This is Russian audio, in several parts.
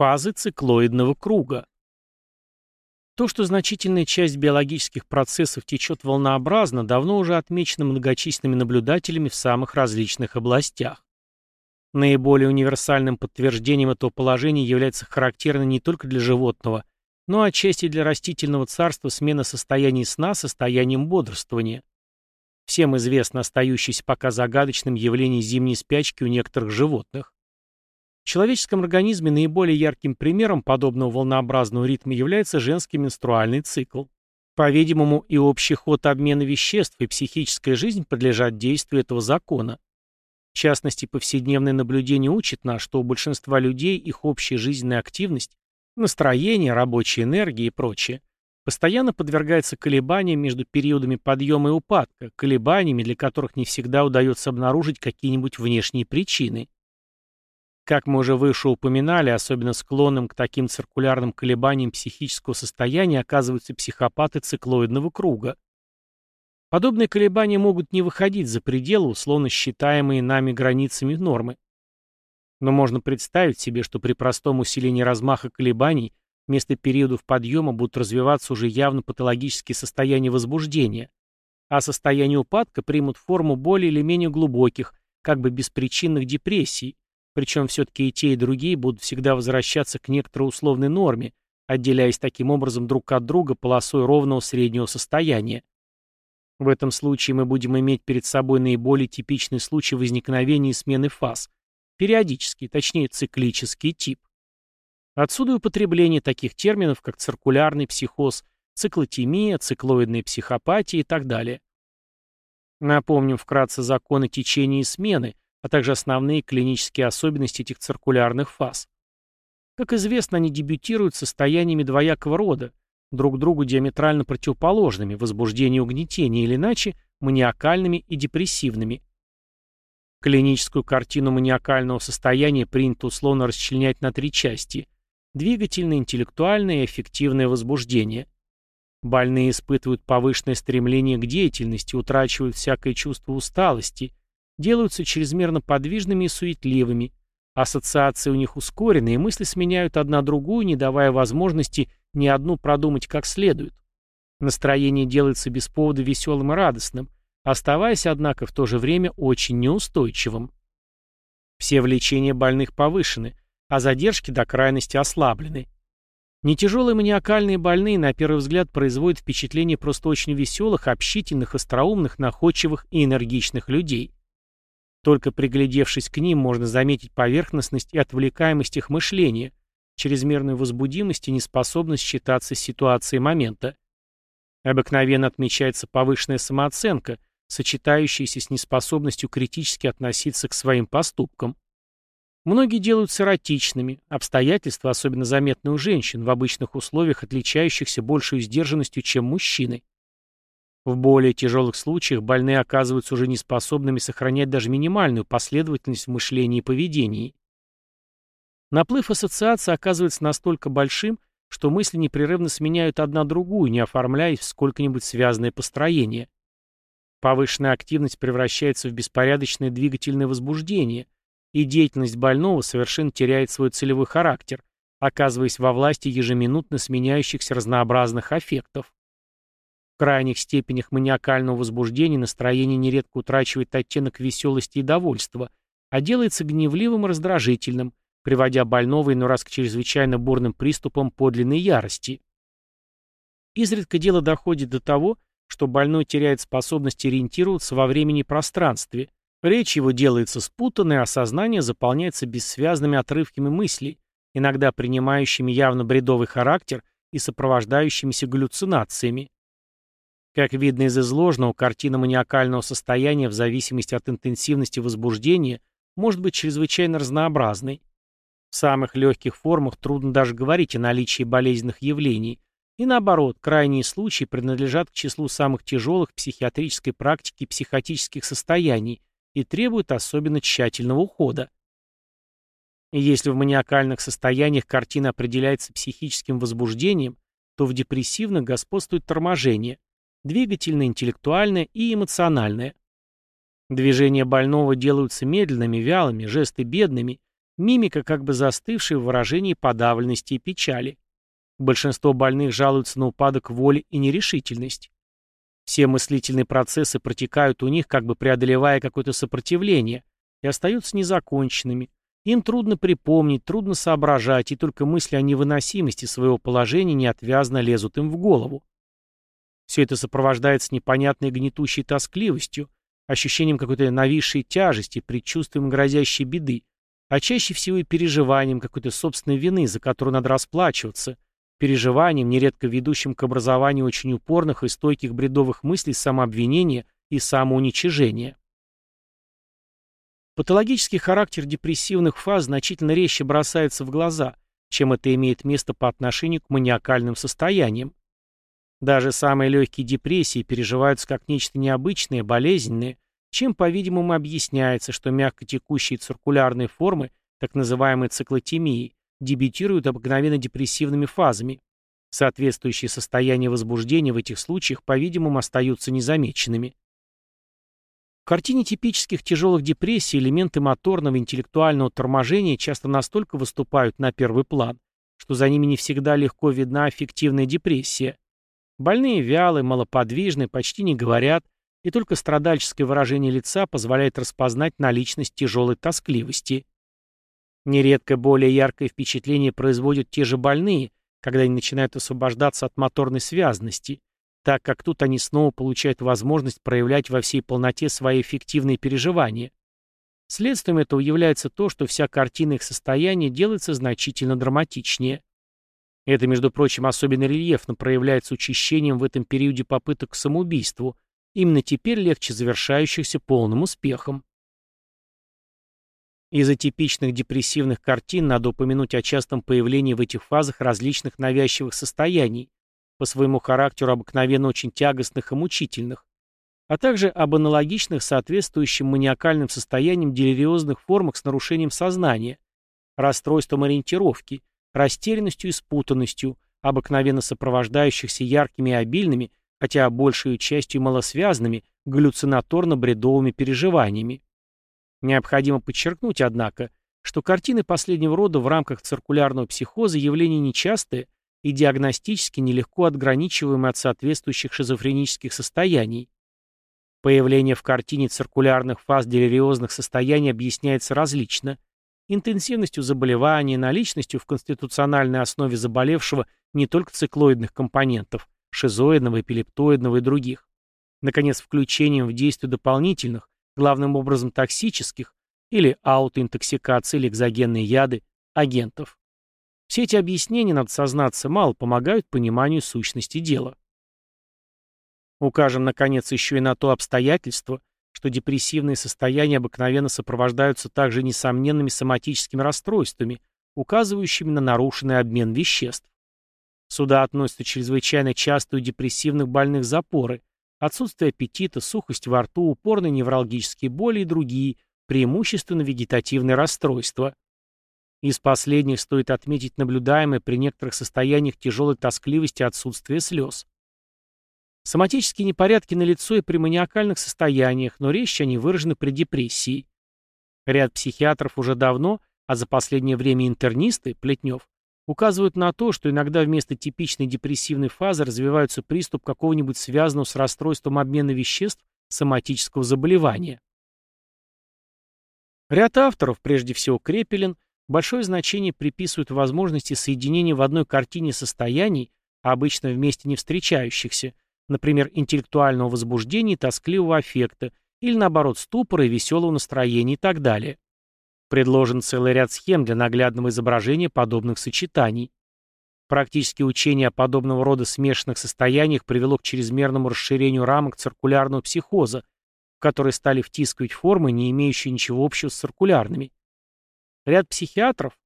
Фазы циклоидного круга. То, что значительная часть биологических процессов течет волнообразно, давно уже отмечено многочисленными наблюдателями в самых различных областях. Наиболее универсальным подтверждением этого положения является характерно не только для животного, но отчасти для растительного царства смена состояния сна состоянием бодрствования. Всем известно остающееся пока загадочным явление зимней спячки у некоторых животных. Человеческом организме наиболее ярким примером подобного волнообразного ритма является женский менструальный цикл. По-видимому, и общий ход обмена веществ, и психическая жизнь подлежат действию этого закона. В частности, повседневное наблюдение учит нас, что у большинства людей их общая жизненная активность, настроение, рабочая энергия и прочее постоянно подвергается колебаниям между периодами подъема и упадка, колебаниями, для которых не всегда удается обнаружить какие-нибудь внешние причины. Как мы уже выше упоминали, особенно склонным к таким циркулярным колебаниям психического состояния оказываются психопаты циклоидного круга. Подобные колебания могут не выходить за пределы, условно считаемые нами границами нормы. Но можно представить себе, что при простом усилении размаха колебаний вместо периодов подъема будут развиваться уже явно патологические состояния возбуждения, а состояния упадка примут форму более или менее глубоких, как бы беспричинных депрессий, причем все-таки и те, и другие будут всегда возвращаться к некоторой условной норме, отделяясь таким образом друг от друга полосой ровного среднего состояния. В этом случае мы будем иметь перед собой наиболее типичный случай возникновения и смены фаз, периодический, точнее циклический тип. Отсюда и употребление таких терминов, как циркулярный психоз, циклотемия, циклоидная психопатия и так далее. Напомним вкратце законы течения и смены, а также основные клинические особенности этих циркулярных фаз. Как известно, они дебютируют состояниями двоякого рода, друг другу диаметрально противоположными, возбуждение и угнетение, или иначе, маниакальными и депрессивными. Клиническую картину маниакального состояния принято условно расчленять на три части – двигательное, интеллектуальное и эффективное возбуждение. Больные испытывают повышенное стремление к деятельности, утрачивают всякое чувство усталости, делаются чрезмерно подвижными и суетливыми, ассоциации у них ускорены, и мысли сменяют одна другую, не давая возможности ни одну продумать как следует. Настроение делается без повода веселым и радостным, оставаясь, однако, в то же время очень неустойчивым. Все влечения больных повышены, а задержки до крайности ослаблены. Нетяжелые маниакальные больные, на первый взгляд, производят впечатление просто очень веселых, общительных, остроумных, находчивых и энергичных людей. Только приглядевшись к ним, можно заметить поверхностность и отвлекаемость их мышления, чрезмерную возбудимость и неспособность считаться ситуацией момента. Обыкновенно отмечается повышенная самооценка, сочетающаяся с неспособностью критически относиться к своим поступкам. Многие делаются эротичными, обстоятельства особенно заметны у женщин, в обычных условиях отличающихся большей сдержанностью, чем мужчины. В более тяжелых случаях больные оказываются уже неспособными сохранять даже минимальную последовательность в мышлении и поведении. Наплыв ассоциации оказывается настолько большим, что мысли непрерывно сменяют одна другую, не оформляясь в сколько-нибудь связанное построение. Повышенная активность превращается в беспорядочное двигательное возбуждение, и деятельность больного совершенно теряет свой целевой характер, оказываясь во власти ежеминутно сменяющихся разнообразных аффектов крайних степенях маниакального возбуждения настроение нередко утрачивает оттенок веселости и довольства, а делается гневливым и раздражительным, приводя больного иной раз к чрезвычайно бурным приступам подлинной ярости. Изредка дело доходит до того, что больной теряет способность ориентироваться во времени и пространстве, речь его делается спутанной, а сознание заполняется бессвязными отрывками мыслей, иногда принимающими явно бредовый характер и сопровождающимися галлюцинациями. Как видно из изложенного, картина маниакального состояния в зависимости от интенсивности возбуждения может быть чрезвычайно разнообразной. В самых легких формах трудно даже говорить о наличии болезненных явлений, и наоборот, крайние случаи принадлежат к числу самых тяжелых психиатрической практики психотических состояний и требуют особенно тщательного ухода. Если в маниакальных состояниях картина определяется психическим возбуждением, то в депрессивных господствует торможение – двигательное, интеллектуальное и эмоциональное. Движения больного делаются медленными, вялыми, жесты бедными, Мимика как бы застывшая в выражении подавленности и печали. Большинство больных жалуются на упадок воли и нерешительность. Все мыслительные процессы протекают у них, как бы преодолевая какое-то сопротивление, и остаются незаконченными. Им трудно припомнить, трудно соображать, и только мысли о невыносимости своего положения неотвязно лезут им в голову. Все это сопровождается непонятной гнетущей тоскливостью, ощущением какой-то нависшей тяжести, предчувствием грозящей беды, а чаще всего и переживанием какой-то собственной вины, за которую надо расплачиваться, переживанием, нередко ведущим к образованию очень упорных и стойких бредовых мыслей самообвинения и самоуничижения. Патологический характер депрессивных фаз значительно резче бросается в глаза, чем это имеет место по отношению к маниакальным состояниям. Даже самые легкие депрессии переживаются как нечто необычное, болезненное, чем, по-видимому, объясняется, что мягко текущие циркулярные формы, так называемые циклотемии, дебютируют обыкновенно депрессивными фазами. Соответствующие состояния возбуждения в этих случаях, по-видимому, остаются незамеченными. В картине типических тяжелых депрессий элементы моторного интеллектуального торможения часто настолько выступают на первый план, что за ними не всегда легко видна аффективная депрессия – Больные вялые, малоподвижны, почти не говорят, и только страдальческое выражение лица позволяет распознать наличность тяжелой тоскливости. Нередко более яркое впечатление производят те же больные, когда они начинают освобождаться от моторной связности, так как тут они снова получают возможность проявлять во всей полноте свои эффективные переживания. Следствием этого является то, что вся картина их состояния делается значительно драматичнее. Это, между прочим, особенно рельефно проявляется учащением в этом периоде попыток к самоубийству, именно теперь легче завершающихся полным успехом. Из-за типичных депрессивных картин надо упомянуть о частом появлении в этих фазах различных навязчивых состояний, по своему характеру обыкновенно очень тягостных и мучительных, а также об аналогичных соответствующим маниакальным состояниям делириозных формах с нарушением сознания, расстройством ориентировки, растерянностью и спутанностью, обыкновенно сопровождающихся яркими и обильными, хотя большей частью малосвязанными, галлюцинаторно-бредовыми переживаниями. Необходимо подчеркнуть, однако, что картины последнего рода в рамках циркулярного психоза явление нечастое и диагностически нелегко отграничиваемое от соответствующих шизофренических состояний. Появление в картине циркулярных фаз делириозных состояний объясняется различно – интенсивностью заболевания, наличностью в конституциональной основе заболевшего не только циклоидных компонентов, шизоидного, эпилептоидного и других. Наконец, включением в действие дополнительных, главным образом токсических, или аутоинтоксикации или экзогенные яды, агентов. Все эти объяснения, надо сознаться, мало помогают пониманию сущности дела. Укажем, наконец, еще и на то обстоятельство, что депрессивные состояния обыкновенно сопровождаются также несомненными соматическими расстройствами, указывающими на нарушенный обмен веществ. Сюда относятся чрезвычайно часто у депрессивных больных запоры, отсутствие аппетита, сухость во рту, упорные невралгические боли и другие, преимущественно вегетативные расстройства. Из последних стоит отметить наблюдаемое при некоторых состояниях тяжелой тоскливости отсутствие слез. Соматические непорядки на лицо и при маниакальных состояниях, но резче они выражены при депрессии. Ряд психиатров уже давно, а за последнее время интернисты, Плетнев, указывают на то, что иногда вместо типичной депрессивной фазы развивается приступ какого-нибудь связанного с расстройством обмена веществ соматического заболевания. Ряд авторов, прежде всего Крепелин, большое значение приписывают возможности соединения в одной картине состояний, обычно вместе не встречающихся, например, интеллектуального возбуждения и тоскливого аффекта, или наоборот ступора и веселого настроения и так далее. Предложен целый ряд схем для наглядного изображения подобных сочетаний. Практически учение о подобного рода смешанных состояниях привело к чрезмерному расширению рамок циркулярного психоза, в которые стали втискивать формы, не имеющие ничего общего с циркулярными. Ряд психиатров,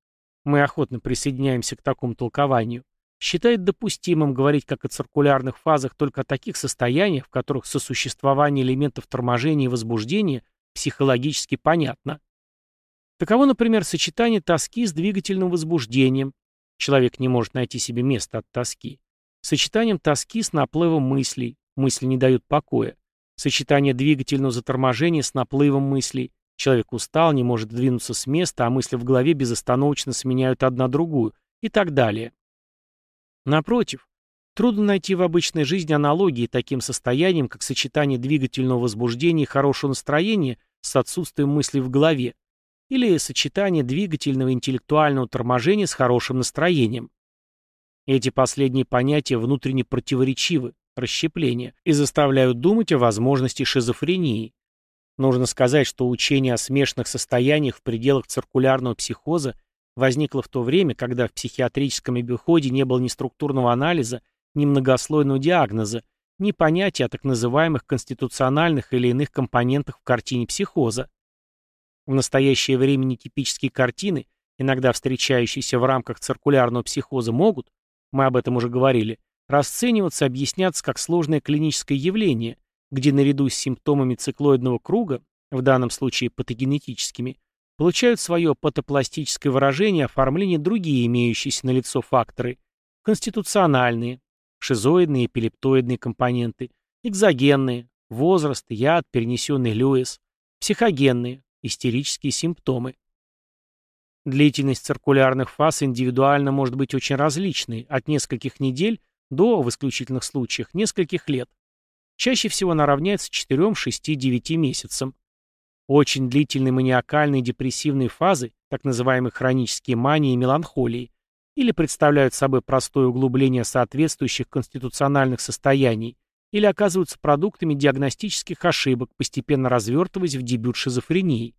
мы охотно присоединяемся к такому толкованию, считает допустимым говорить как о циркулярных фазах только о таких состояниях, в которых сосуществование элементов торможения и возбуждения психологически понятно. Таково, например, сочетание тоски с двигательным возбуждением. Человек не может найти себе места от тоски. Сочетанием тоски с наплывом мыслей. Мысли не дают покоя. Сочетание двигательного заторможения с наплывом мыслей. Человек устал, не может двинуться с места, а мысли в голове безостановочно сменяют одна другую и так далее. Напротив, трудно найти в обычной жизни аналогии таким состояниям, как сочетание двигательного возбуждения и хорошего настроения с отсутствием мыслей в голове, или сочетание двигательного интеллектуального торможения с хорошим настроением. Эти последние понятия внутренне противоречивы, расщепления, и заставляют думать о возможности шизофрении. Нужно сказать, что учение о смешанных состояниях в пределах циркулярного психоза возникло в то время, когда в психиатрическом обиходе не было ни структурного анализа, ни многослойного диагноза, ни понятия о так называемых конституциональных или иных компонентах в картине психоза. В настоящее время нетипические картины, иногда встречающиеся в рамках циркулярного психоза, могут, мы об этом уже говорили, расцениваться, объясняться как сложное клиническое явление, где наряду с симптомами циклоидного круга, в данном случае патогенетическими, получают свое патопластическое выражение оформление другие имеющиеся налицо факторы, конституциональные, шизоидные эпилептоидные компоненты, экзогенные, возраст, яд, перенесенный Льюис, психогенные, истерические симптомы. Длительность циркулярных фаз индивидуально может быть очень различной, от нескольких недель до, в исключительных случаях, нескольких лет. Чаще всего она равняется 4, 6, 9 месяцам. Очень длительные маниакальные депрессивные фазы, так называемые хронические мании и меланхолии, или представляют собой простое углубление соответствующих конституциональных состояний, или оказываются продуктами диагностических ошибок, постепенно развертываясь в дебют шизофрении.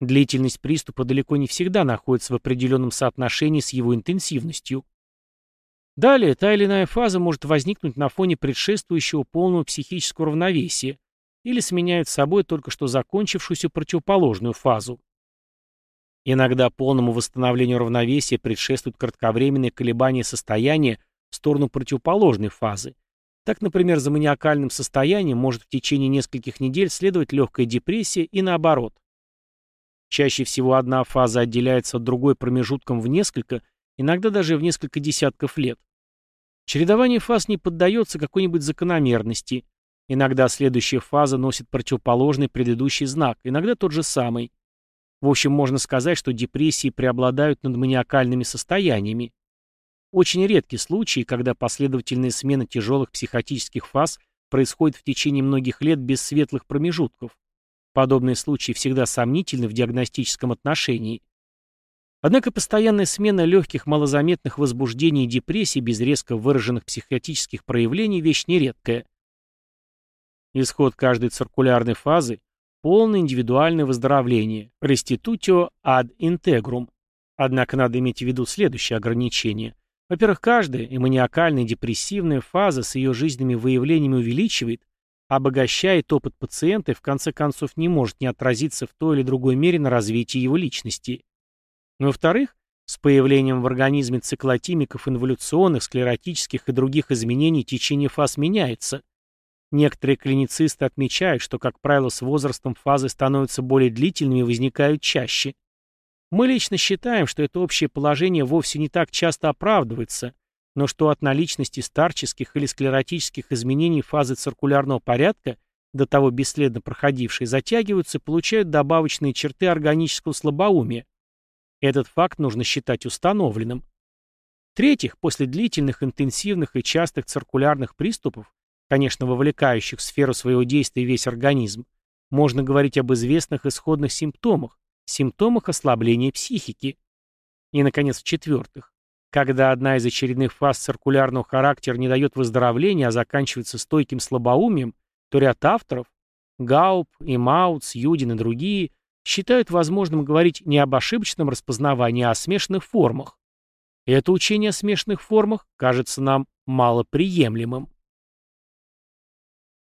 Длительность приступа далеко не всегда находится в определенном соотношении с его интенсивностью. Далее, та или иная фаза может возникнуть на фоне предшествующего полного психического равновесия или сменяет собой только что закончившуюся противоположную фазу. Иногда полному восстановлению равновесия предшествуют кратковременные колебания состояния в сторону противоположной фазы. Так, например, за маниакальным состоянием может в течение нескольких недель следовать легкая депрессия и наоборот. Чаще всего одна фаза отделяется от другой промежутком в несколько, иногда даже в несколько десятков лет. Чередование фаз не поддается какой-нибудь закономерности. Иногда следующая фаза носит противоположный предыдущий знак, иногда тот же самый. В общем, можно сказать, что депрессии преобладают над маниакальными состояниями. Очень редки случаи, когда последовательная смена тяжелых психотических фаз происходит в течение многих лет без светлых промежутков. Подобные случаи всегда сомнительны в диагностическом отношении. Однако постоянная смена легких малозаметных возбуждений и депрессий без резко выраженных психотических проявлений – вещь нередкая. Исход каждой циркулярной фазы – полное индивидуальное выздоровление – restitutio ad integrum. Однако надо иметь в виду следующее ограничение. Во-первых, каждая, и маниакальная, и депрессивная фаза с ее жизненными выявлениями увеличивает, обогащает опыт пациента и в конце концов не может не отразиться в той или другой мере на развитии его личности. Во-вторых, с появлением в организме циклотимиков инволюционных, склеротических и других изменений течение фаз меняется. Некоторые клиницисты отмечают, что, как правило, с возрастом фазы становятся более длительными и возникают чаще. Мы лично считаем, что это общее положение вовсе не так часто оправдывается, но что от наличности старческих или склеротических изменений фазы циркулярного порядка, до того бесследно проходившие, затягиваются получают добавочные черты органического слабоумия, этот факт нужно считать установленным. В-третьих, после длительных, интенсивных и частых циркулярных приступов, конечно, вовлекающих в сферу своего действия весь организм, можно говорить об известных исходных симптомах, симптомах ослабления психики. И, наконец, в-четвертых, когда одна из очередных фаз циркулярного характера не дает выздоровления, а заканчивается стойким слабоумием, то ряд авторов, Гауп, Имаутс, Юдин и другие – считают возможным говорить не об ошибочном распознавании, а о смешанных формах. Это учение о смешанных формах кажется нам малоприемлемым.